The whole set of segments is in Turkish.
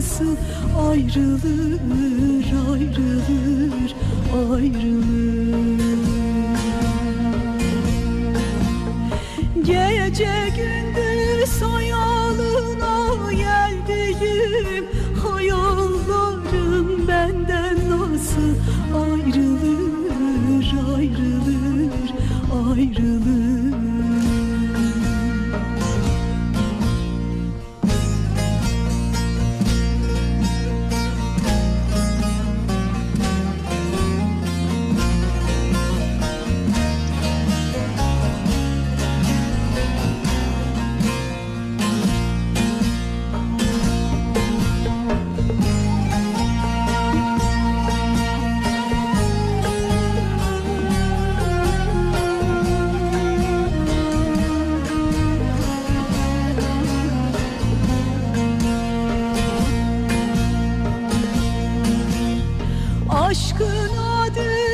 nasıl ayrılır ayrılır ayrılır? Gece gündüz hayalına geldiğim hayallarım benden nasıl ayrılır ayrılır ayrılır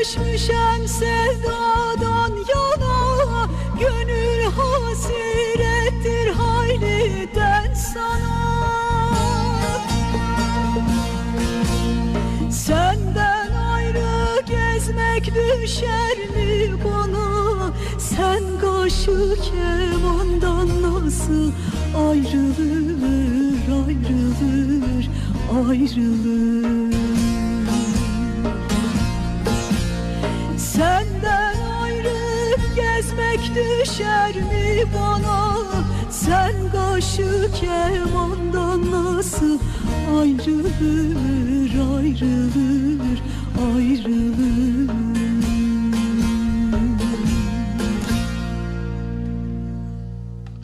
düşmüşem sevdadan yana Gönül hasrettir hayliden sana. Senden ayrı gezmek düşer mi bana? Sen kaşı kemandan nasıl ayrılır ayrılır ayrılır düşer mi bana? Sen kaşı kemandan nasıl ayrılır ayrılır ayrılır